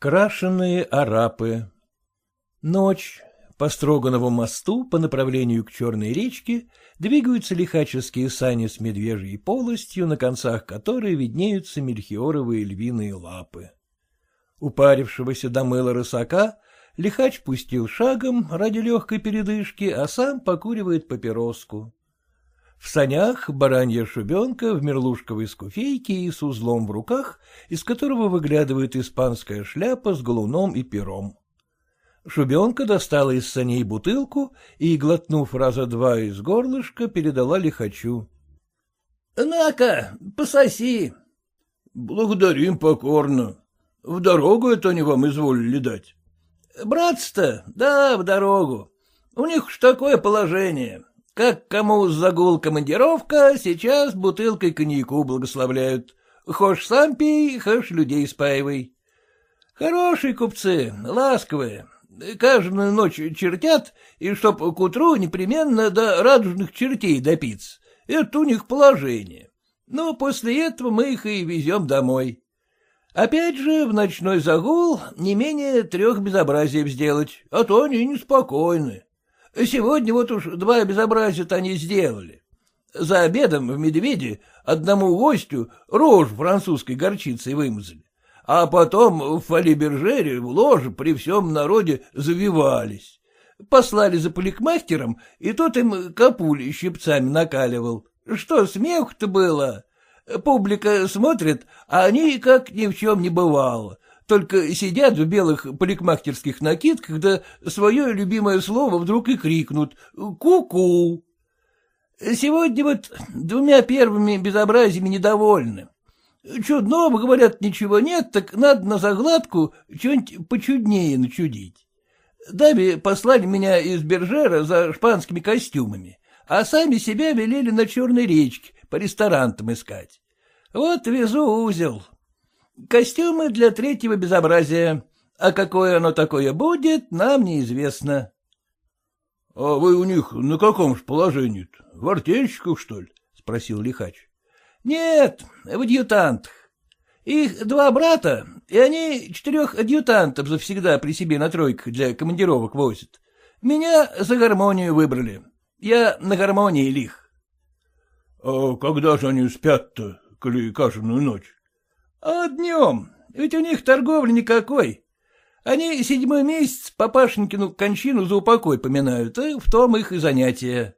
Крашеные арапы Ночь. По Строганову мосту по направлению к Черной речке двигаются лихаческие сани с медвежьей полостью, на концах которой виднеются мельхиоровые львиные лапы. Упарившегося до мыла рысака лихач пустил шагом ради легкой передышки, а сам покуривает папироску. В санях баранья шубенка в мерлушковой скуфейке и с узлом в руках, из которого выглядывает испанская шляпа с галуном и пером. Шубенка достала из саней бутылку и, глотнув раза два из горлышка, передала лихачу. — На-ка, пососи. — Благодарим покорно. В дорогу это они вам изволили дать. — Братство-то, да, в дорогу. У них уж такое положение. Как кому загул командировка, сейчас бутылкой коньяку благословляют. Хошь сам пей, хошь людей спаивай. Хорошие купцы, ласковые. Каждую ночь чертят, и чтоб к утру непременно до радужных чертей допиться. Это у них положение. Но после этого мы их и везем домой. Опять же, в ночной загул не менее трех безобразий сделать, а то они неспокойны. Сегодня вот уж два безобразия-то они сделали. За обедом в «Медведе» одному гостю рожь французской горчицей вымазали, а потом в фалибержере в ложе при всем народе завивались. Послали за поликмахтером, и тот им капули щипцами накаливал. Что смех-то было? Публика смотрит, а они как ни в чем не бывало только сидят в белых парикмахерских накидках, да свое любимое слово вдруг и крикнут «Ку-ку». Сегодня вот двумя первыми безобразиями недовольны. Чудного, говорят, ничего нет, так надо на загладку что-нибудь почуднее начудить. Даме послали меня из Бержера за шпанскими костюмами, а сами себя велели на Черной речке по ресторанам искать. Вот везу узел. Костюмы для третьего безобразия, а какое оно такое будет, нам неизвестно. — А вы у них на каком же положении-то? В артельщиках, что ли? — спросил лихач. — Нет, в адъютантах. Их два брата, и они четырех адъютантов завсегда при себе на тройках для командировок возят. Меня за гармонию выбрали. Я на гармонии лих. — А когда же они спят-то, коли каждую ночь? А днем, ведь у них торговли никакой. Они седьмой месяц папашенькину кончину за упокой поминают, и в том их и занятие.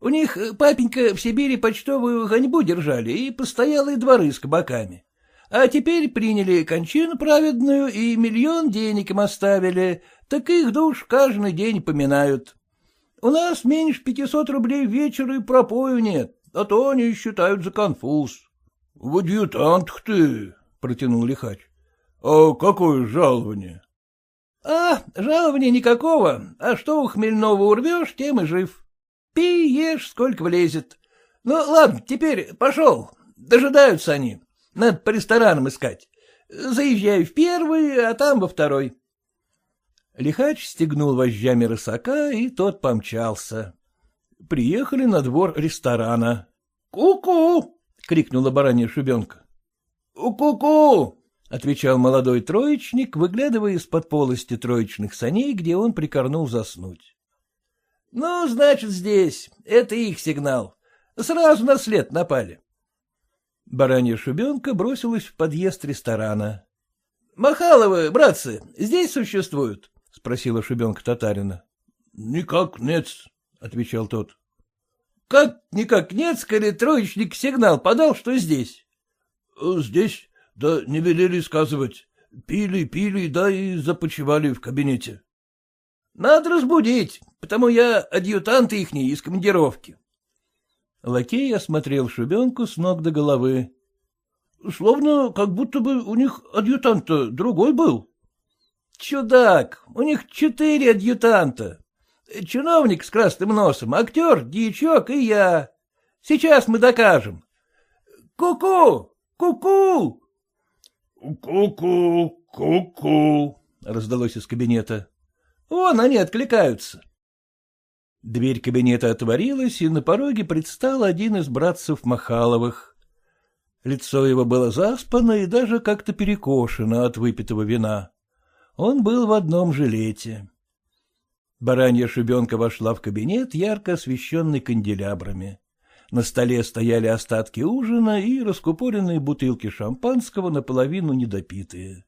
У них папенька в Сибири почтовую гоньбу держали и постоялые дворы с кабаками. А теперь приняли кончину праведную и миллион денег им оставили, так их душ каждый день поминают. У нас меньше пятисот рублей в вечер и пропою нет, а то они считают за конфуз. — В адъютантах ты, — протянул лихач. — А какое жалование? — А, жалования никакого, а что у хмельного урвешь, тем и жив. Пей, ешь, сколько влезет. Ну, ладно, теперь пошел, дожидаются они. Надо по ресторанам искать. Заезжаю в первый, а там во второй. Лихач стегнул вожжами рысака, и тот помчался. Приехали на двор ресторана. «Ку-ку!» — крикнула баранья шубенка. «Ку-ку!» — отвечал молодой троечник, выглядывая из-под полости троечных саней, где он прикорнул заснуть. — Ну, значит, здесь. Это их сигнал. Сразу на след напали. Баранья шубенка бросилась в подъезд ресторана. — Махаловы, братцы, здесь существуют? — спросила шубенка татарина. — Никак нет, — отвечал тот. Как никак нет, скорее троечник сигнал подал, что здесь. — Здесь, да не велели сказывать. Пили, пили, да и започивали в кабинете. — Надо разбудить, потому я адъютант ихний из командировки. Лакей осмотрел шубенку с ног до головы. — Словно как будто бы у них адъютант-то другой был. — Чудак, у них четыре адъютанта. Чиновник с красным носом, актер, дьячок и я. Сейчас мы докажем. Ку-ку! Ку-ку! Ку-ку! Ку-ку! Раздалось из кабинета. Вон они откликаются. Дверь кабинета отворилась, и на пороге предстал один из братцев Махаловых. Лицо его было заспано и даже как-то перекошено от выпитого вина. Он был в одном жилете. Баранья шибенка вошла в кабинет, ярко освещенный канделябрами. На столе стояли остатки ужина и раскупоренные бутылки шампанского, наполовину недопитые.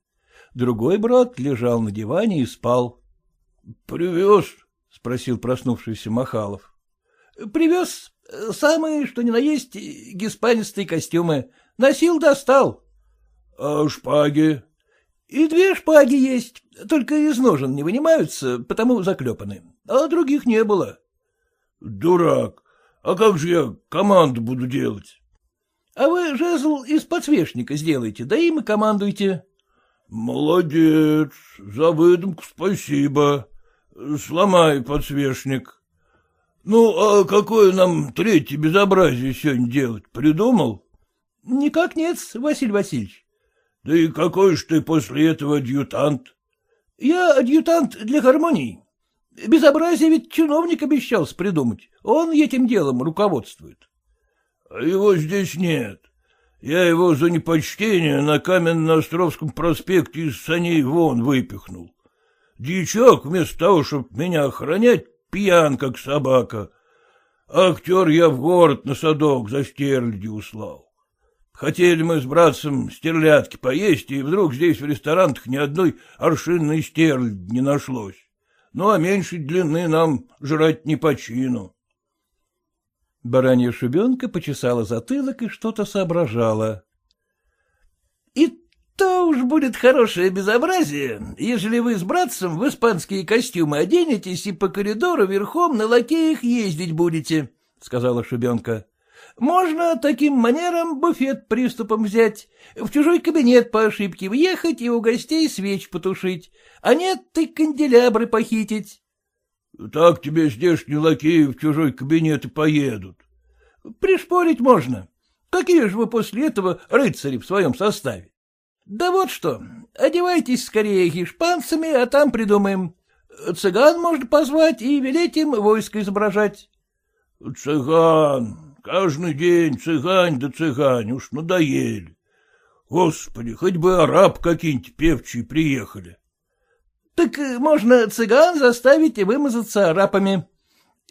Другой брат лежал на диване и спал. — Привез? — спросил проснувшийся Махалов. — Привез. Самые, что ни на есть, гиспанистые костюмы. Носил, достал. — А шпаги? — И две шпаги есть, только из ножен не вынимаются, потому заклепаны. А других не было. — Дурак. А как же я команду буду делать? — А вы жезл из подсвечника сделайте, да им и командуйте. — Молодец, за выдумку спасибо. Сломай подсвечник. Ну, а какое нам третье безобразие сегодня делать, придумал? — Никак нет, Василий Васильевич. Да и какой ж ты после этого адъютант? — Я адъютант для гармонии. Безобразие ведь чиновник обещался придумать. Он этим делом руководствует. — А его здесь нет. Я его за непочтение на Каменно-Островском проспекте из саней вон выпихнул. Дьячок, вместо того, чтобы меня охранять, пьян, как собака. Актер я в город на садок за стерляди услал. Хотели мы с братцем стерлядки поесть, и вдруг здесь в ресторанах ни одной аршинной стерляди не нашлось. Ну, а меньшей длины нам жрать не по чину. Баранья шубенка почесала затылок и что-то соображала. — И то уж будет хорошее безобразие, ежели вы с братцем в испанские костюмы оденетесь и по коридору верхом на лакеях ездить будете, — сказала шубенка. Можно таким манером буфет приступом взять, в чужой кабинет по ошибке въехать и у гостей свеч потушить, а нет, ты канделябры похитить. — Так тебе здешние лакеи в чужой кабинет и поедут. — Пришпорить можно. Какие же вы после этого рыцари в своем составе? Да вот что, одевайтесь скорее гешпанцами, а там придумаем. Цыган можно позвать и велеть им войско изображать. — Цыган, Каждый день цыгань да цыгань, уж надоели. Господи, хоть бы араб какие-нибудь певчие приехали. — Так можно цыган заставить вымазаться арапами.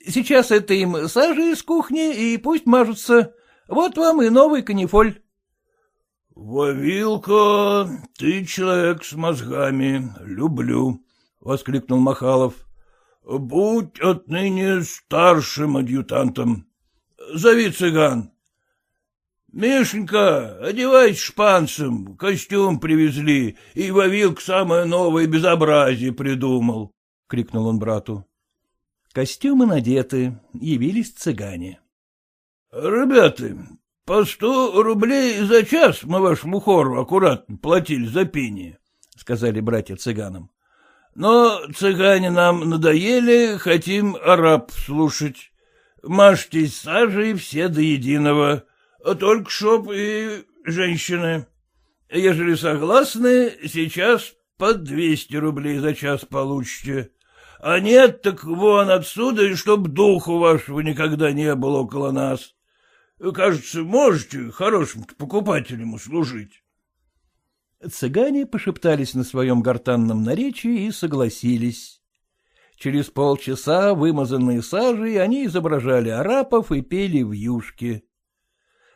Сейчас это им сажи из кухни, и пусть мажутся. Вот вам и новый канифоль. — Вавилка, ты человек с мозгами, люблю, — воскликнул Махалов. — Будь отныне старшим адъютантом. Зови цыган. Мишенька, одевайся шпанцем, костюм привезли, и Вавилк самое новое безобразие придумал, — крикнул он брату. Костюмы надеты, явились цыгане. — Ребята, по сто рублей за час мы вашему хору аккуратно платили за пение, — сказали братья цыганам. — Но цыгане нам надоели, хотим араб слушать. Мажьтесь сажей все до единого, только чтоб и женщины. Ежели согласны, сейчас по двести рублей за час получите. А нет, так вон отсюда, и чтоб духу вашего никогда не было около нас. Кажется, можете хорошим покупателям услужить. Цыгане пошептались на своем гортанном наречии и согласились. Через полчаса, вымазанные сажей, они изображали арапов и пели в юшке.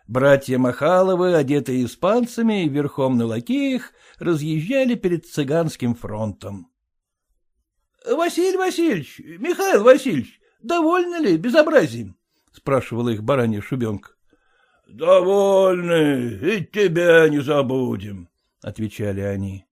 Братья Махаловы, одетые испанцами и верхом на лакеях, разъезжали перед цыганским фронтом. — Василий Васильевич, Михаил Васильевич, довольны ли безобразием? — спрашивала их баранья шубенка. — Довольны, и тебя не забудем, — отвечали они.